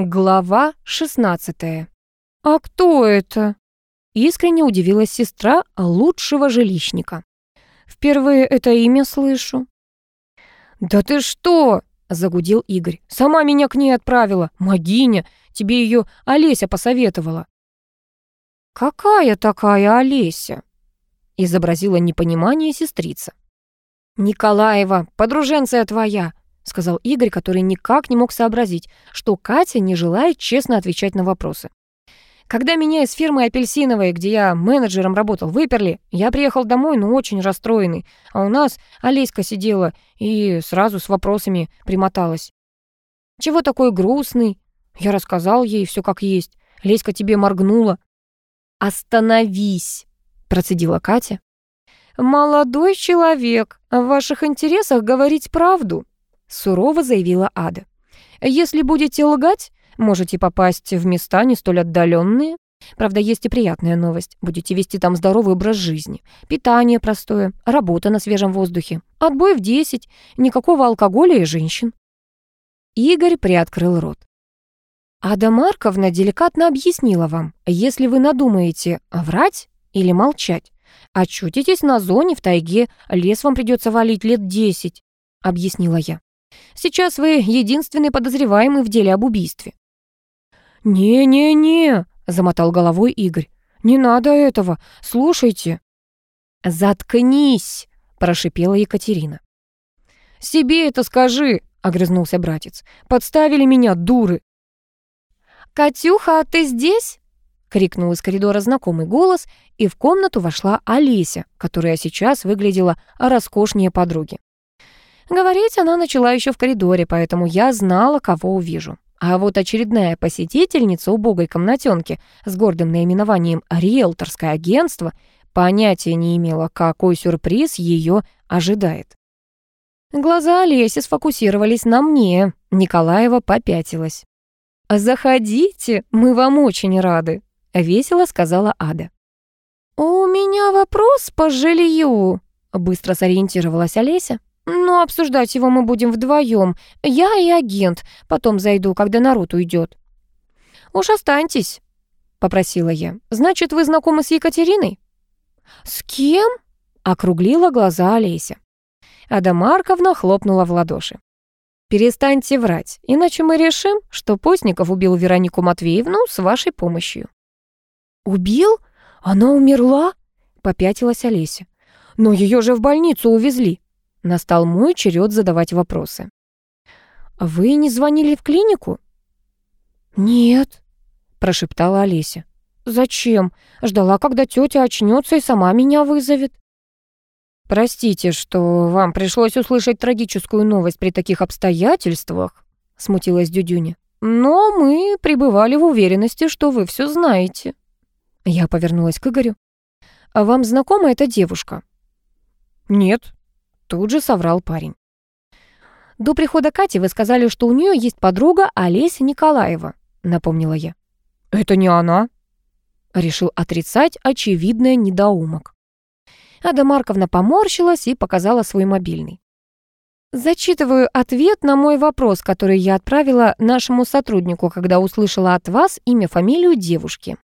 Глава 16. «А кто это?» Искренне удивилась сестра лучшего жилищника. «Впервые это имя слышу». «Да ты что?» — загудел Игорь. «Сама меня к ней отправила. Магиня, тебе ее Олеся посоветовала». «Какая такая Олеся?» — изобразила непонимание сестрица. «Николаева, подруженция твоя сказал Игорь, который никак не мог сообразить, что Катя не желает честно отвечать на вопросы. Когда меня из фирмы апельсиновой, где я менеджером работал, выперли, я приехал домой, но очень расстроенный. А у нас Олеська сидела и сразу с вопросами примоталась. «Чего такой грустный?» Я рассказал ей все как есть. Леська тебе моргнула. «Остановись!» — процедила Катя. «Молодой человек, в ваших интересах говорить правду», сурово заявила Ада. «Если будете лгать, можете попасть в места не столь отдаленные. Правда, есть и приятная новость. Будете вести там здоровый образ жизни. Питание простое, работа на свежем воздухе. Отбой в десять, никакого алкоголя и женщин». Игорь приоткрыл рот. Ада Марковна деликатно объяснила вам, если вы надумаете врать или молчать, очутитесь на зоне в тайге, лес вам придется валить лет десять, объяснила я. Сейчас вы единственный подозреваемый в деле об убийстве». «Не-не-не», — замотал головой Игорь. «Не надо этого. Слушайте». «Заткнись», — прошипела Екатерина. «Себе это скажи», — огрызнулся братец. «Подставили меня, дуры». «Катюха, ты здесь?» — крикнул из коридора знакомый голос, и в комнату вошла Олеся, которая сейчас выглядела роскошнее подруги. Говорить она начала еще в коридоре, поэтому я знала, кого увижу. А вот очередная посетительница убогой комнатенки с гордым наименованием «Риэлторское агентство» понятия не имела, какой сюрприз ее ожидает. Глаза Олеси сфокусировались на мне. Николаева попятилась. «Заходите, мы вам очень рады», — весело сказала Ада. «У меня вопрос по жилью», — быстро сориентировалась Олеся. Но обсуждать его мы будем вдвоем. Я и агент. Потом зайду, когда народ уйдет. Уж останьтесь, попросила я. Значит, вы знакомы с Екатериной? С кем? округлила глаза Олеся. Ада Марковна хлопнула в ладоши. «Перестаньте врать, иначе мы решим, что Постников убил Веронику Матвеевну с вашей помощью». «Убил? Она умерла?» — попятилась Олеся. «Но ее же в больницу увезли». Настал мой черед задавать вопросы. «Вы не звонили в клинику?» «Нет», — прошептала Олеся. «Зачем? Ждала, когда тетя очнется и сама меня вызовет». «Простите, что вам пришлось услышать трагическую новость при таких обстоятельствах», — смутилась Дюдюня. «Но мы пребывали в уверенности, что вы все знаете». Я повернулась к Игорю. «А вам знакома эта девушка?» «Нет», Тут же соврал парень. «До прихода Кати вы сказали, что у нее есть подруга Олеся Николаева», — напомнила я. «Это не она», — решил отрицать очевидное недоумок. Ада Марковна поморщилась и показала свой мобильный. Зачитываю ответ на мой вопрос, который я отправила нашему сотруднику, когда услышала от вас имя, фамилию девушки.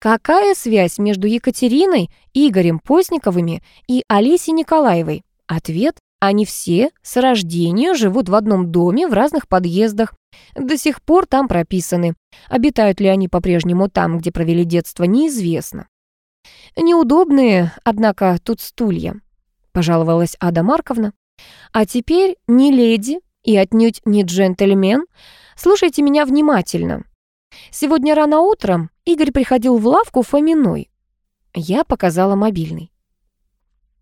Какая связь между Екатериной, Игорем Постниковыми и Олесей Николаевой? Ответ – они все с рождения живут в одном доме в разных подъездах. До сих пор там прописаны. Обитают ли они по-прежнему там, где провели детство, неизвестно. Неудобные, однако, тут стулья, пожаловалась Ада Марковна. А теперь не леди и отнюдь не джентльмен. Слушайте меня внимательно. Сегодня рано утром Игорь приходил в лавку Фоминой. Я показала мобильный.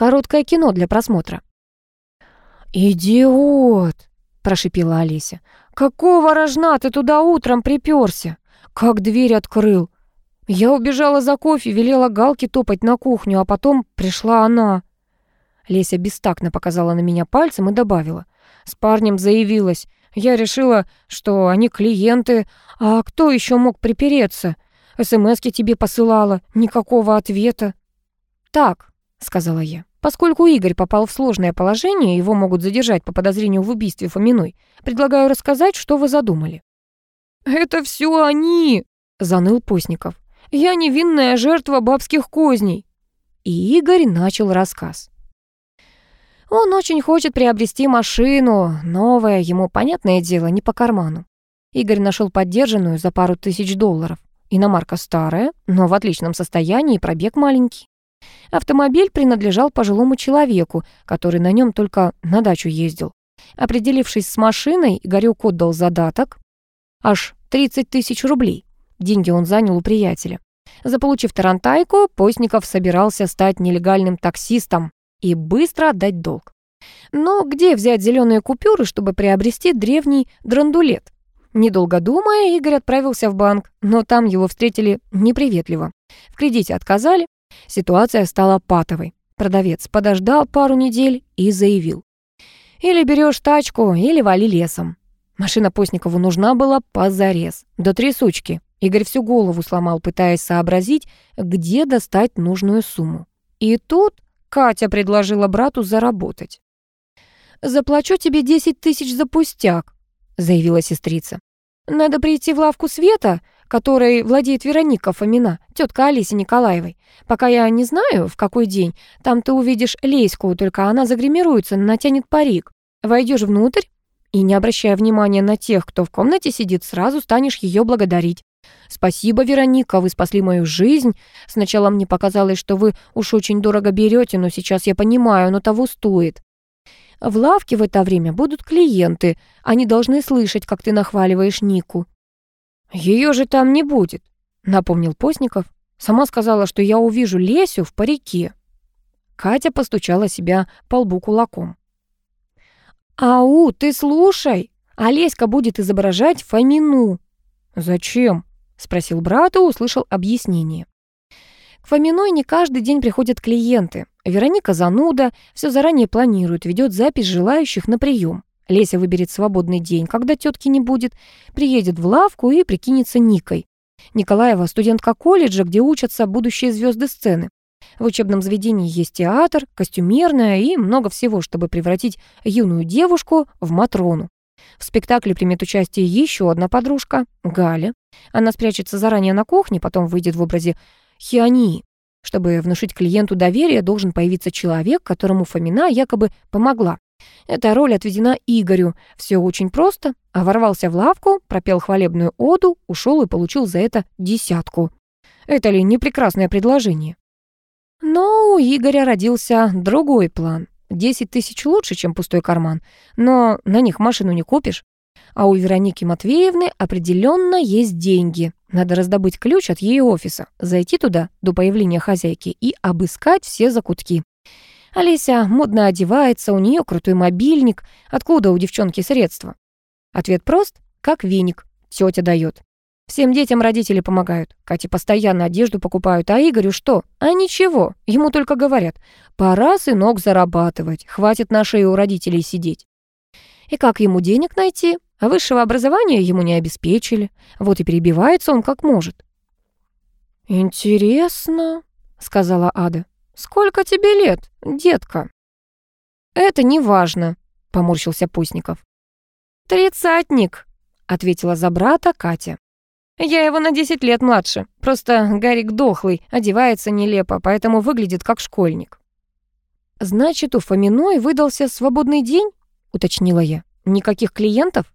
Короткое кино для просмотра». «Идиот!» — прошипела Олеся. «Какого рожна ты туда утром приперся? Как дверь открыл? Я убежала за кофе, велела Галке топать на кухню, а потом пришла она». Леся бестактно показала на меня пальцем и добавила. «С парнем заявилась. Я решила, что они клиенты, а кто еще мог припереться? СМСки тебе посылала, никакого ответа». «Так», — сказала я. Поскольку Игорь попал в сложное положение, его могут задержать по подозрению в убийстве Фоминой, предлагаю рассказать, что вы задумали». «Это все они!» — заныл Постников. «Я невинная жертва бабских козней!» И Игорь начал рассказ. Он очень хочет приобрести машину, новая, ему, понятное дело, не по карману. Игорь нашел поддержанную за пару тысяч долларов. Иномарка старая, но в отличном состоянии и пробег маленький. Автомобиль принадлежал пожилому человеку, который на нем только на дачу ездил. Определившись с машиной, Игорёк отдал задаток, аж 30 тысяч рублей. Деньги он занял у приятеля. Заполучив тарантайку, Постников собирался стать нелегальным таксистом и быстро отдать долг. Но где взять зеленые купюры, чтобы приобрести древний драндулет? Недолго думая, Игорь отправился в банк, но там его встретили неприветливо. В кредите отказали, ситуация стала патовой. Продавец подождал пару недель и заявил. «Или берешь тачку, или вали лесом». Машина Постникову нужна была позарез, до трясучки. Игорь всю голову сломал, пытаясь сообразить, где достать нужную сумму. И тут Катя предложила брату заработать. «Заплачу тебе 10 тысяч за пустяк», заявила сестрица. «Надо прийти в лавку Света, которой владеет Вероника Фомина, тетка Алисы Николаевой. Пока я не знаю, в какой день, там ты увидишь Леську, только она загримируется, натянет парик. Войдешь внутрь и, не обращая внимания на тех, кто в комнате сидит, сразу станешь ее благодарить. «Спасибо, Вероника, вы спасли мою жизнь. Сначала мне показалось, что вы уж очень дорого берете, но сейчас я понимаю, оно того стоит. В лавке в это время будут клиенты. Они должны слышать, как ты нахваливаешь Нику». «Ее же там не будет», — напомнил Постников. «Сама сказала, что я увижу Лесю в парике». Катя постучала себя по лбу кулаком. «Ау, ты слушай! Олеська будет изображать Фомину». «Зачем?» — спросил брат и услышал объяснение. К Фоминой не каждый день приходят клиенты. Вероника зануда, все заранее планирует, ведет запись желающих на прием. Леся выберет свободный день, когда тетки не будет, приедет в лавку и прикинется Никой. Николаева – студентка колледжа, где учатся будущие звезды сцены. В учебном заведении есть театр, костюмерная и много всего, чтобы превратить юную девушку в Матрону. В спектакле примет участие еще одна подружка – Галя. Она спрячется заранее на кухне, потом выйдет в образе Хионии. Чтобы внушить клиенту доверие, должен появиться человек, которому Фомина якобы помогла. Эта роль отведена Игорю. Все очень просто. А ворвался в лавку, пропел хвалебную оду, ушел и получил за это десятку. Это ли не прекрасное предложение? Но у Игоря родился другой план. Десять тысяч лучше, чем пустой карман, но на них машину не купишь. А у Вероники Матвеевны определенно есть деньги. Надо раздобыть ключ от ее офиса, зайти туда до появления хозяйки и обыскать все закутки. Олеся модно одевается, у нее крутой мобильник. Откуда у девчонки средства? Ответ прост, как веник. Тетя дает. Всем детям родители помогают. Кате постоянно одежду покупают, а Игорю что? А ничего, ему только говорят, пора, сынок, зарабатывать, хватит на шее у родителей сидеть. И как ему денег найти? А высшего образования ему не обеспечили. Вот и перебивается он как может. «Интересно», — сказала Ада. «Сколько тебе лет, детка?» «Это не важно», — поморщился Пустников. «Тридцатник», — ответила за брата Катя. Я его на 10 лет младше. Просто Гарик дохлый, одевается нелепо, поэтому выглядит как школьник. «Значит, у Фоминой выдался свободный день?» — уточнила я. «Никаких клиентов?»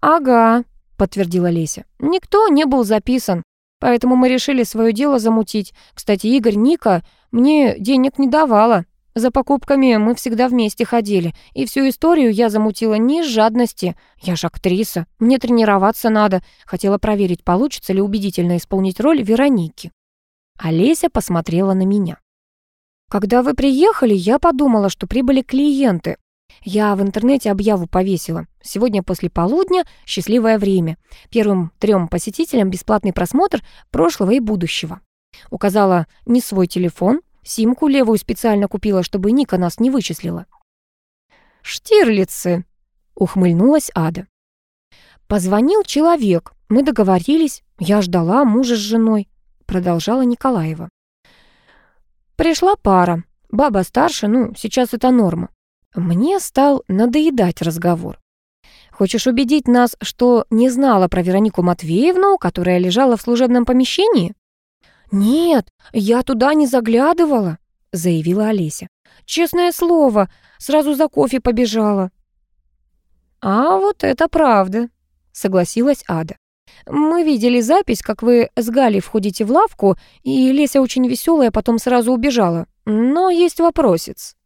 «Ага», — подтвердила Леся. «Никто не был записан, поэтому мы решили свое дело замутить. Кстати, Игорь Ника мне денег не давала. За покупками мы всегда вместе ходили, и всю историю я замутила не из жадности. Я же актриса, мне тренироваться надо. Хотела проверить, получится ли убедительно исполнить роль Вероники. Олеся посмотрела на меня. Когда вы приехали, я подумала, что прибыли клиенты. Я в интернете объяву повесила. Сегодня после полудня счастливое время. Первым трем посетителям бесплатный просмотр прошлого и будущего. Указала не свой телефон, Симку левую специально купила, чтобы Ника нас не вычислила». «Штирлицы», — ухмыльнулась Ада. «Позвонил человек, мы договорились, я ждала мужа с женой», — продолжала Николаева. «Пришла пара, баба старше, ну, сейчас это норма. Мне стал надоедать разговор. Хочешь убедить нас, что не знала про Веронику Матвеевну, которая лежала в служебном помещении?» «Нет, я туда не заглядывала», — заявила Олеся. «Честное слово, сразу за кофе побежала». «А вот это правда», — согласилась Ада. «Мы видели запись, как вы с Галей входите в лавку, и Леся очень веселая потом сразу убежала. Но есть вопросец».